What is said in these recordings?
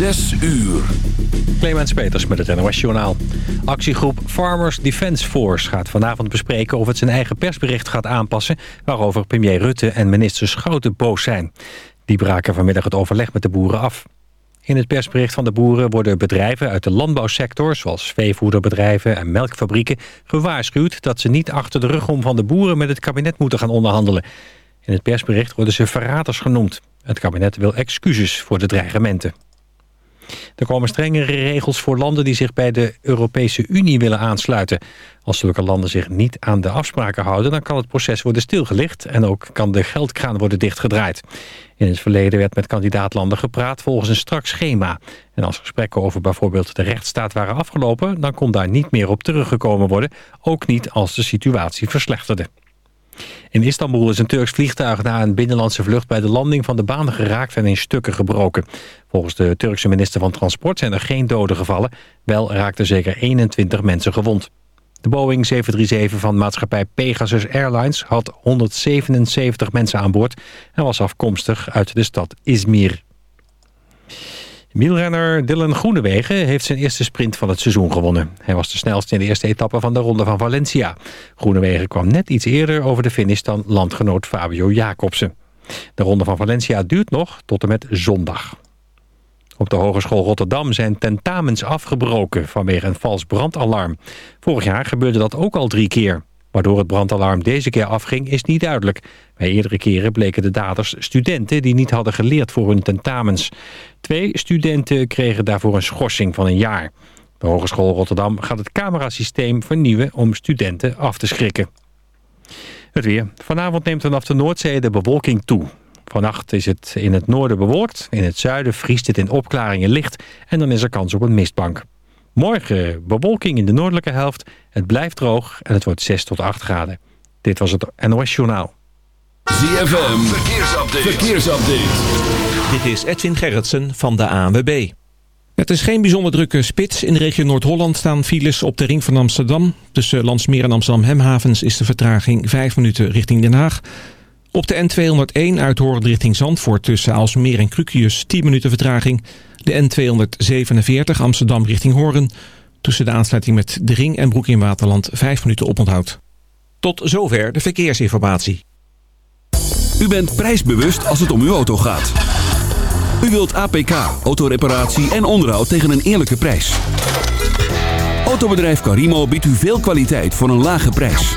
Zes uur. Clemens Peters met het NOS Journaal. Actiegroep Farmers Defence Force gaat vanavond bespreken... of het zijn eigen persbericht gaat aanpassen... waarover premier Rutte en minister Schouten boos zijn. Die braken vanmiddag het overleg met de boeren af. In het persbericht van de boeren worden bedrijven uit de landbouwsector... zoals veevoederbedrijven en melkfabrieken gewaarschuwd... dat ze niet achter de rug om van de boeren met het kabinet moeten gaan onderhandelen. In het persbericht worden ze verraders genoemd. Het kabinet wil excuses voor de dreigementen. Er komen strengere regels voor landen die zich bij de Europese Unie willen aansluiten. Als zulke landen zich niet aan de afspraken houden... dan kan het proces worden stilgelegd en ook kan de geldkraan worden dichtgedraaid. In het verleden werd met kandidaatlanden gepraat volgens een strak schema. En als gesprekken over bijvoorbeeld de rechtsstaat waren afgelopen... dan kon daar niet meer op teruggekomen worden, ook niet als de situatie verslechterde. In Istanbul is een Turks vliegtuig na een binnenlandse vlucht bij de landing van de baan geraakt en in stukken gebroken. Volgens de Turkse minister van Transport zijn er geen doden gevallen. Wel raakten zeker 21 mensen gewond. De Boeing 737 van maatschappij Pegasus Airlines had 177 mensen aan boord en was afkomstig uit de stad Izmir. Wielrenner Dylan Groenewegen heeft zijn eerste sprint van het seizoen gewonnen. Hij was de snelste in de eerste etappe van de Ronde van Valencia. Groenewegen kwam net iets eerder over de finish dan landgenoot Fabio Jacobsen. De Ronde van Valencia duurt nog tot en met zondag. Op de Hogeschool Rotterdam zijn tentamens afgebroken vanwege een vals brandalarm. Vorig jaar gebeurde dat ook al drie keer. Waardoor het brandalarm deze keer afging is niet duidelijk. Bij eerdere keren bleken de daders studenten die niet hadden geleerd voor hun tentamens. Twee studenten kregen daarvoor een schorsing van een jaar. De Hogeschool Rotterdam gaat het camerasysteem vernieuwen om studenten af te schrikken. Het weer. Vanavond neemt vanaf de Noordzee de bewolking toe. Vannacht is het in het noorden bewolkt. In het zuiden vriest het in opklaringen licht. En dan is er kans op een mistbank. Morgen bewolking in de noordelijke helft. Het blijft droog en het wordt 6 tot 8 graden. Dit was het NOS Journaal. ZFM. Verkeersupdate. Verkeersupdate. Dit is Edwin Gerritsen van de ANWB. Het is geen bijzonder drukke spits. In de regio Noord-Holland staan files op de ring van Amsterdam. Tussen Landsmeer en Amsterdam-Hemhavens is de vertraging 5 minuten richting Den Haag. Op de N201 uit Hoorn richting Zandvoort tussen Aalsmeer en Krukius 10 minuten vertraging. De N247 Amsterdam richting Hoorn. Tussen de aansluiting met de Ring en Broek in Waterland 5 minuten oponthoud. Tot zover de verkeersinformatie. U bent prijsbewust als het om uw auto gaat. U wilt APK, autoreparatie en onderhoud tegen een eerlijke prijs. Autobedrijf Carimo biedt u veel kwaliteit voor een lage prijs.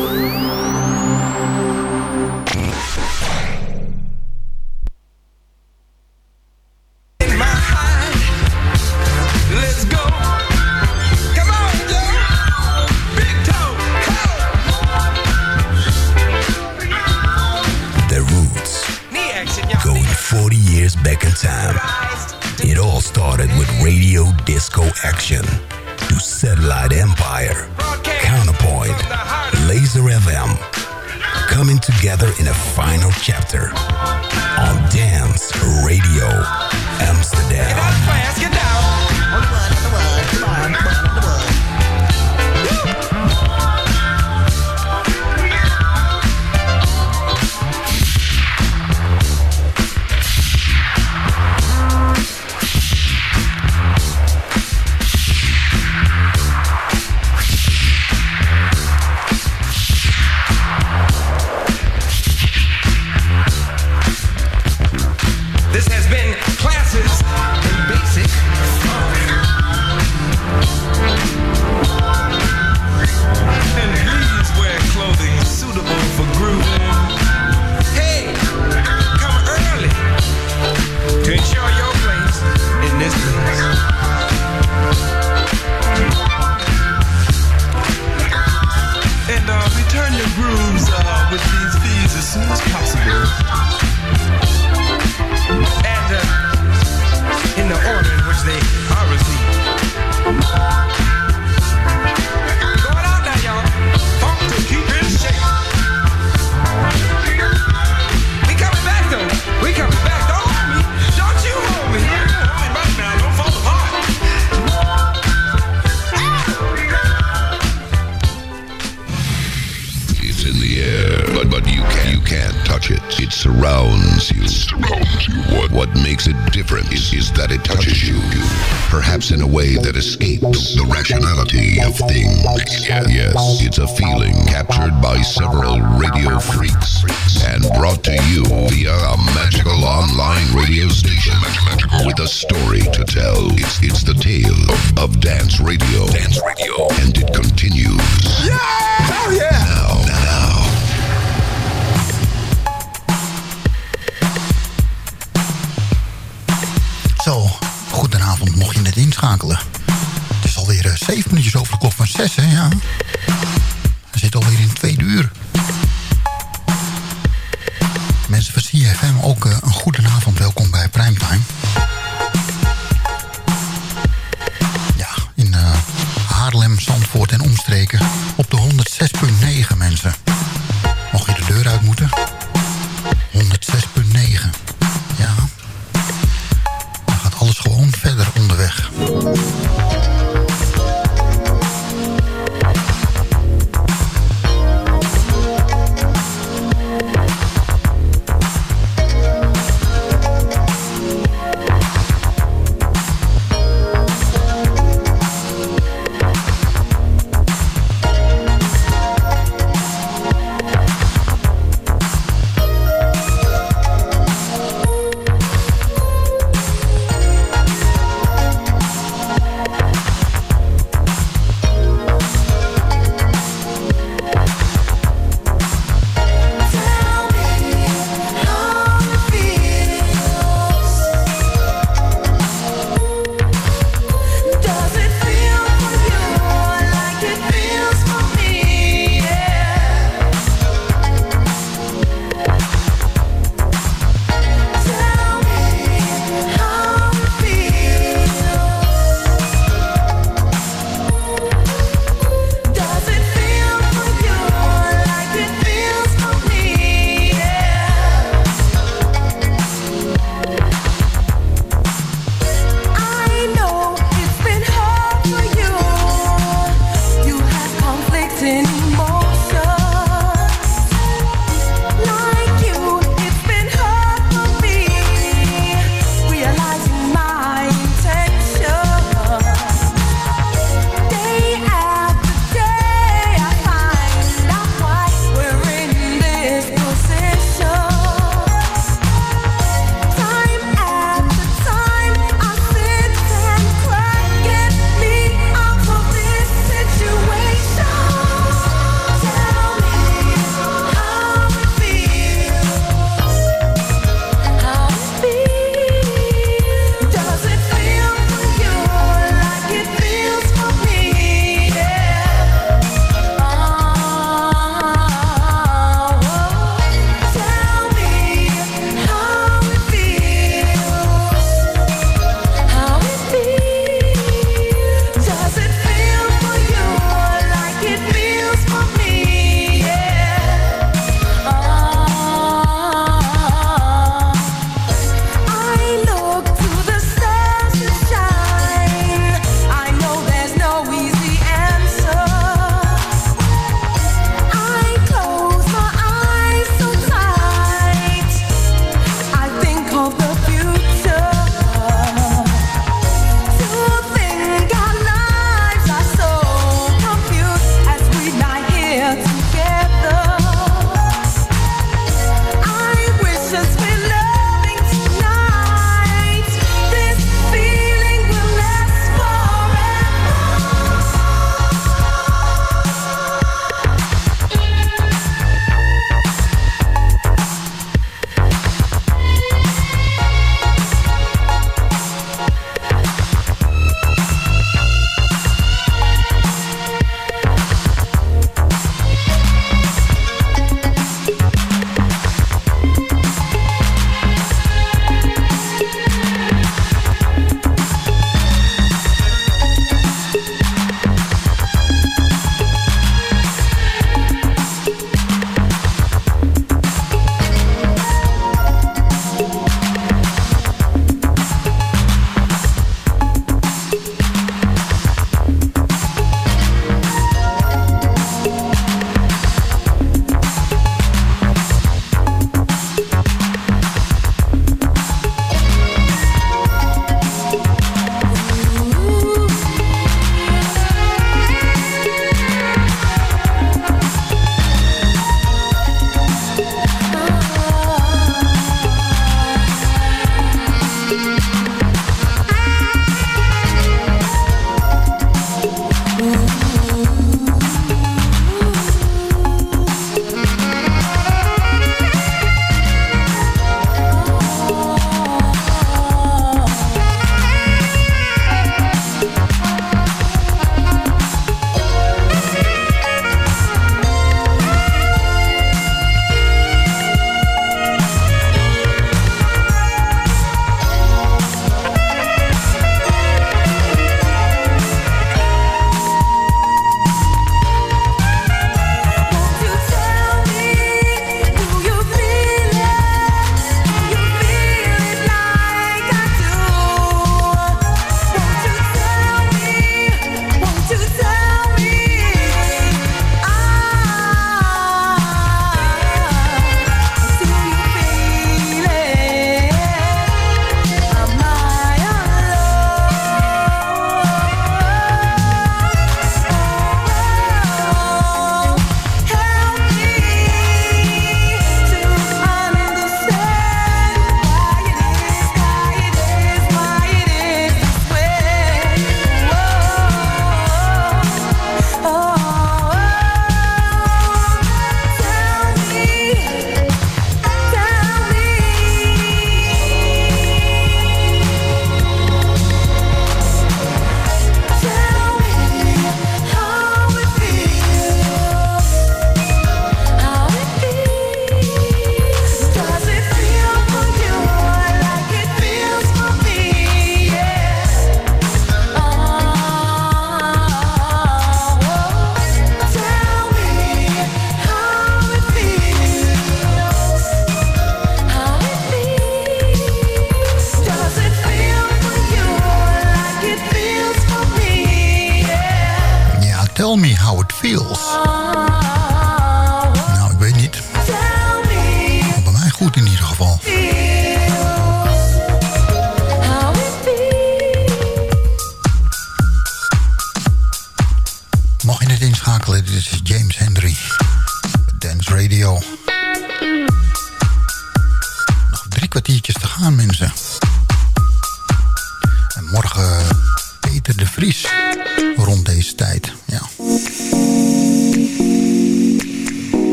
Started with radio disco action to Satellite Empire, Counterpoint, Laser FM, coming together in a final chapter on Dance Radio Amsterdam. Perhaps in a way that escapes the rationality of things. Yes, it's a feeling captured by several radio freaks and brought to you via a magical online radio station with a story to tell. It's it's the tale of, of dance radio. Dance radio, and it net inschakelen. Het is alweer eh, zeven minuutjes over de klok van zes, hè, ja. We zitten alweer in het tweede uur. Mensen van CFM, ook eh, een goedenavond, welkom bij Primetime.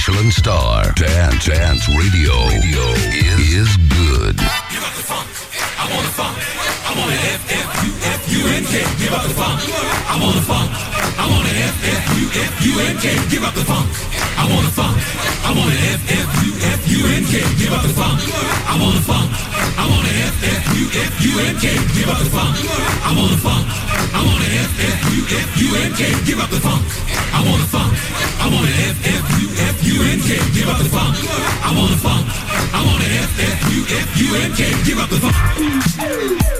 Michelin star. Dance Dance Radio, radio is, is good. Give up the funk. I want the funk. I want the F F U F U N K. Give up the funk. I want the funk. I want the F F U F U N K. Give up the funk. I want the funk. I want the F F U F U N K. Give up the funk. I want the funk. I want the F F U F U N K. Give up the funk. I want the funk. I want the F F U F U N K. Give up the funk. I want the funk. I want the F F U F-U-N-K, give up the funk. I want the funk. I want the F-F-U-F-U-N-K, give up the funk.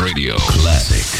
Radio. Classic.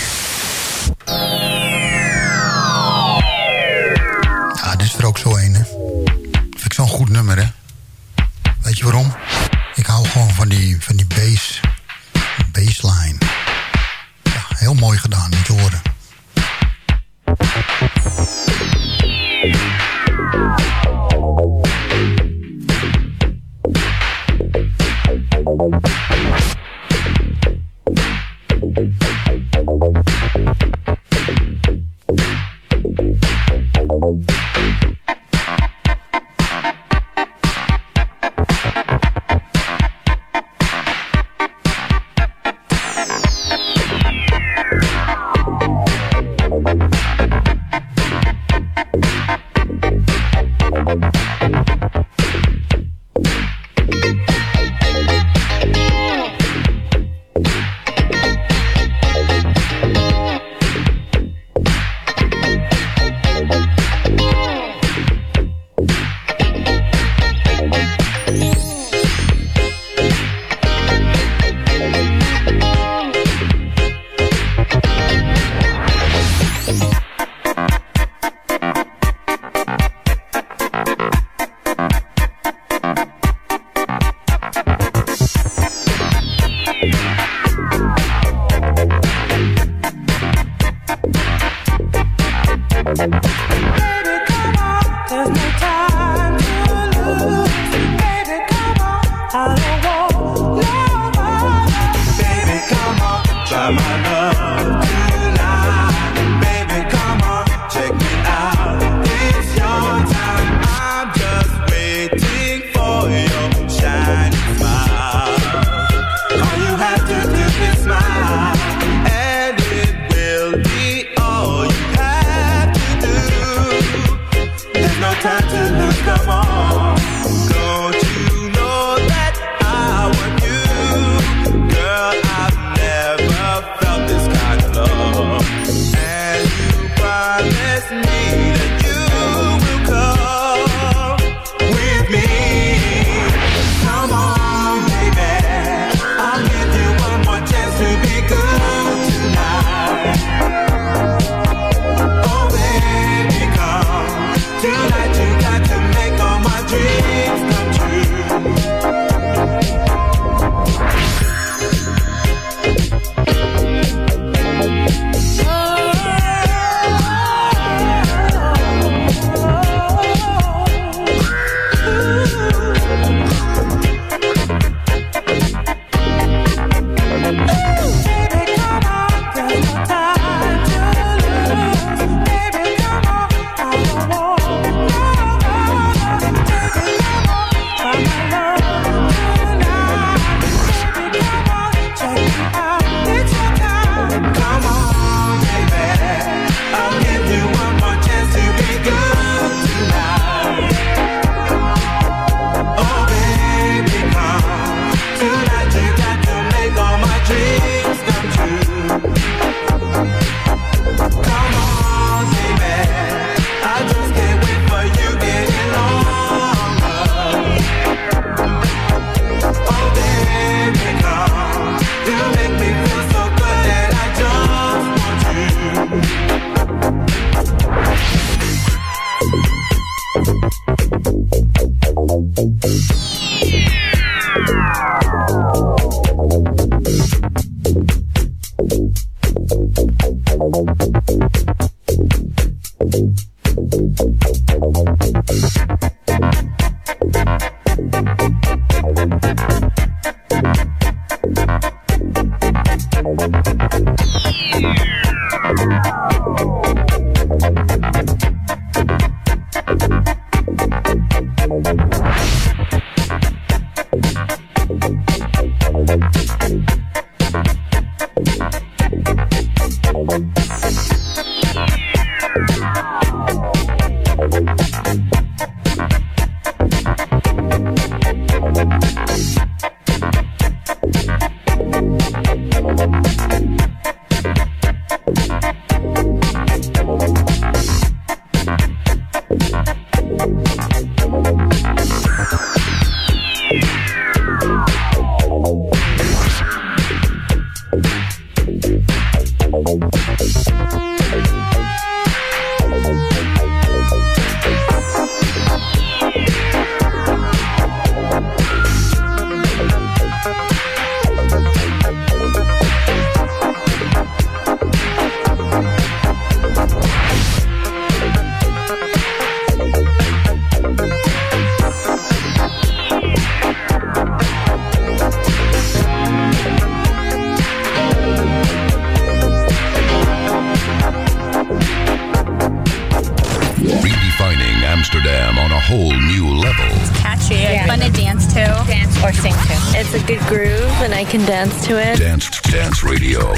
them on a whole new level. It's catchy. Yeah. Fun to dance to. Dance or sing to. It's a good groove and I can dance to it. Dance Dance Radio.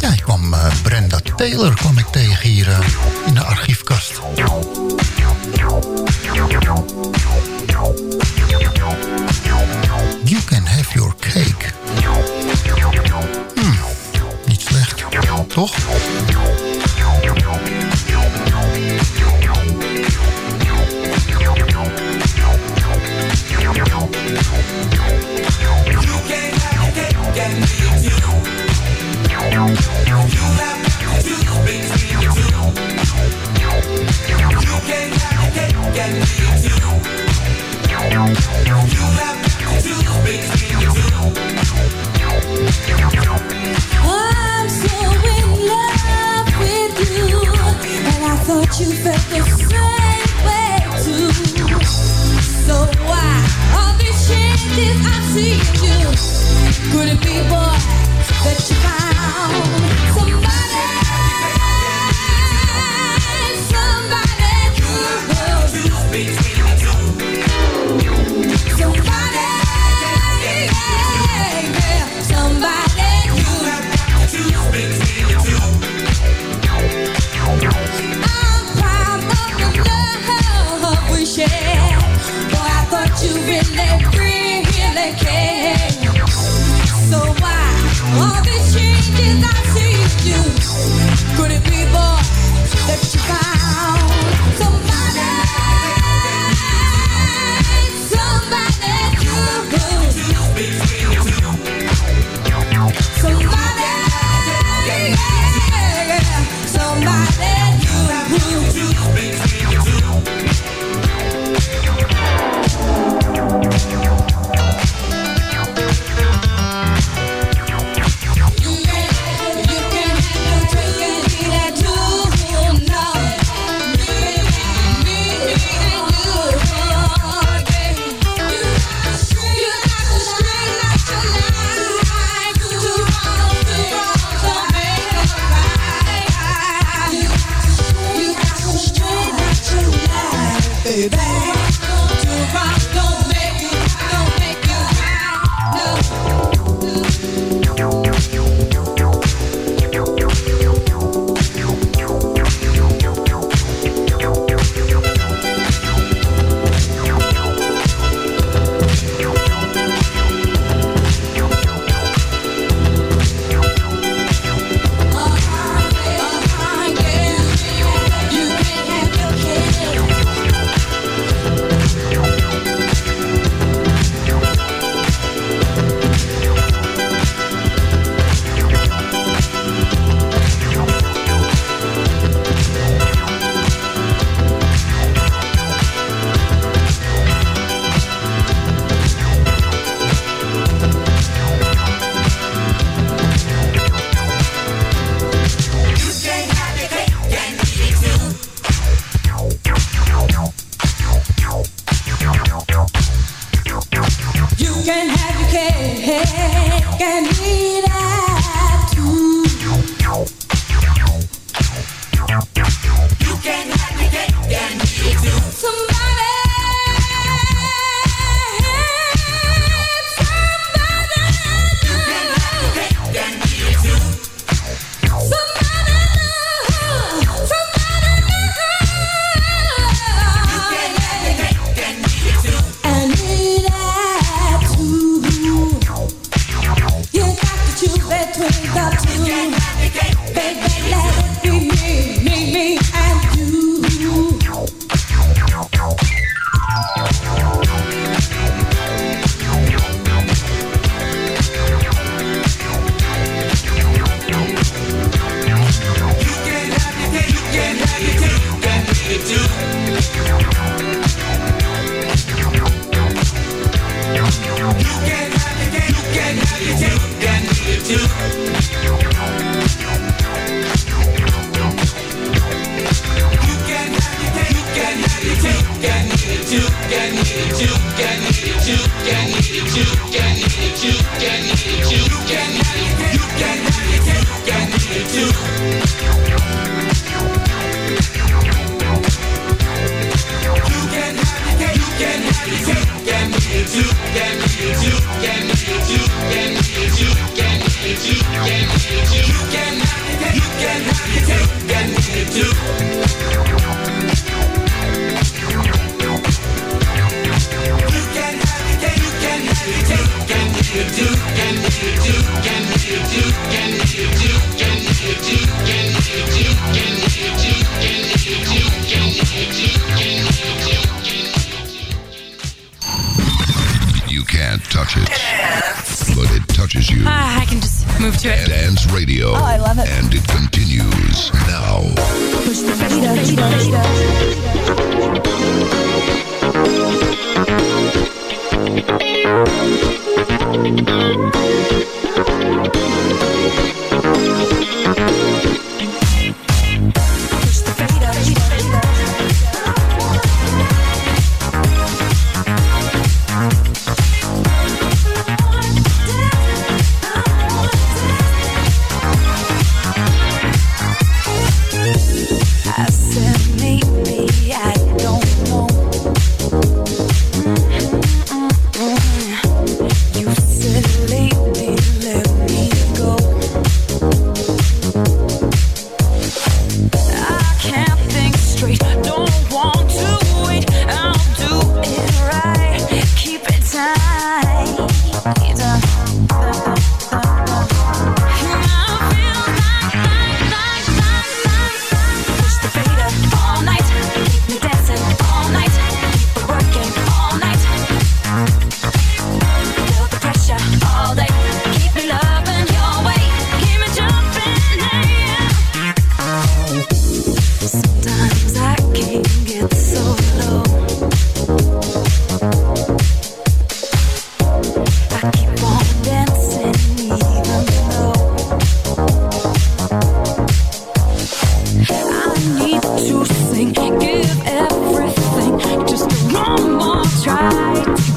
Ja, ik kwam uh, Brenda Taylor kwam ik again.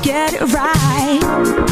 get it right.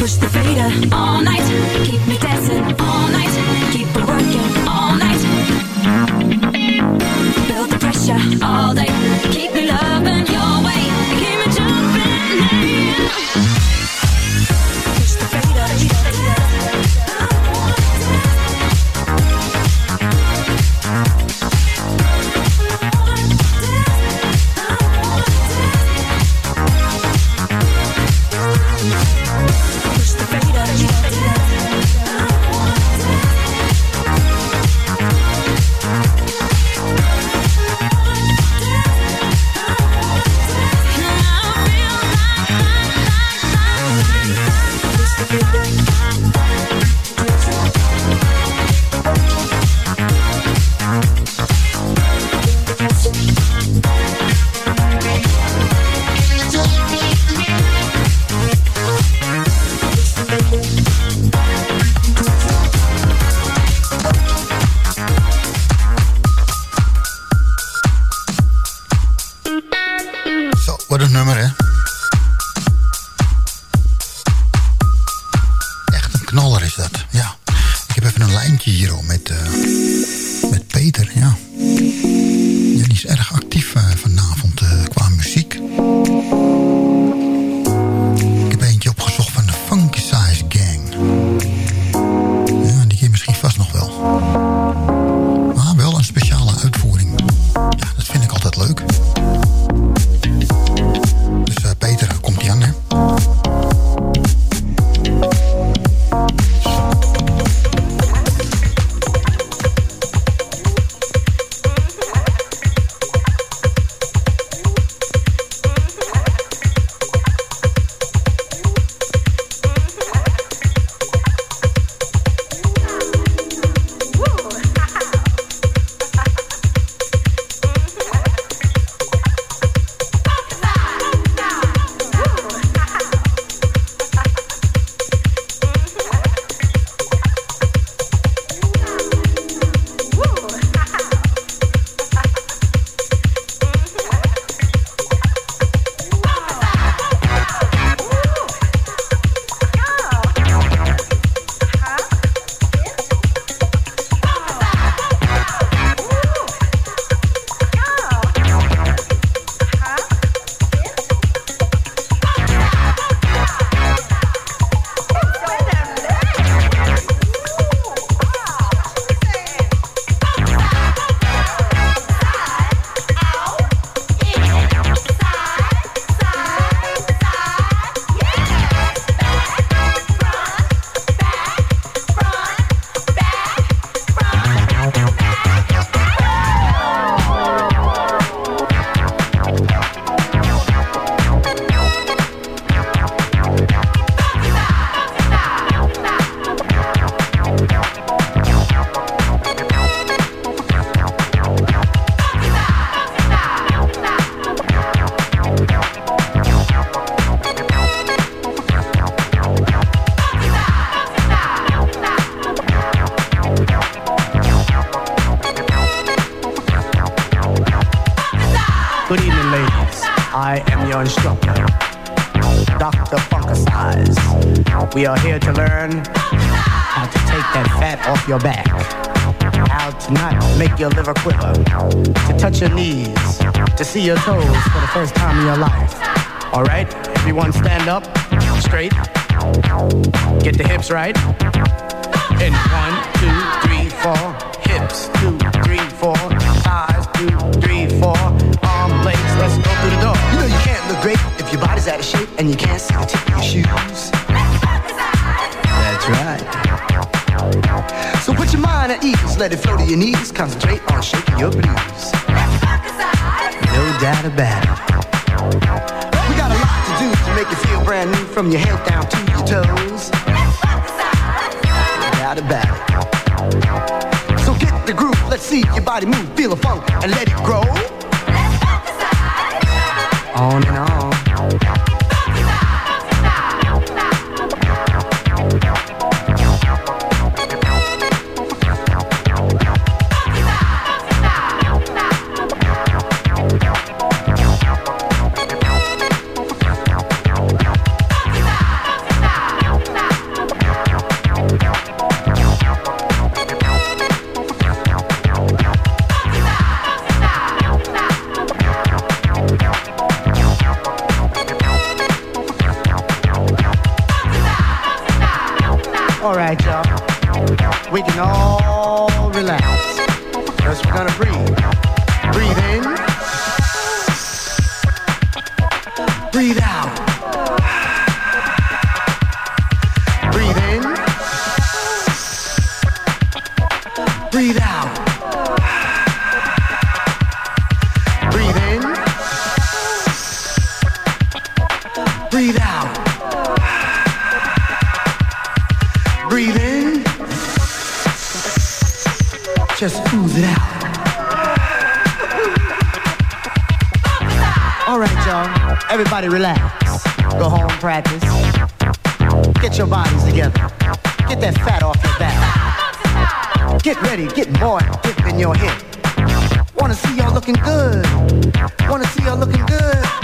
Push the fader all night, keep me dancing. Dr. Funkasize. We are here to learn how to take that fat off your back, how to not make your liver quiver, to touch your knees, to see your toes for the first time in your life. All right, everyone stand up, straight. Get the hips right. And one, two, three, four. Hips, two, three, four. And you can't the tip your shoes. That's right. So put your mind at ease, let it flow to your knees. Concentrate on shaking your blues. No doubt about it. We got a lot to do to make you feel brand new from your head down to your toes. No doubt about it. So get the groove, let's see your body move, feel the funk, and let it grow. Everybody relax. Go home, practice. Get your bodies together. Get that fat off your back. Get ready, get more dip in your hip. Wanna see y'all looking good. Wanna see y'all looking good.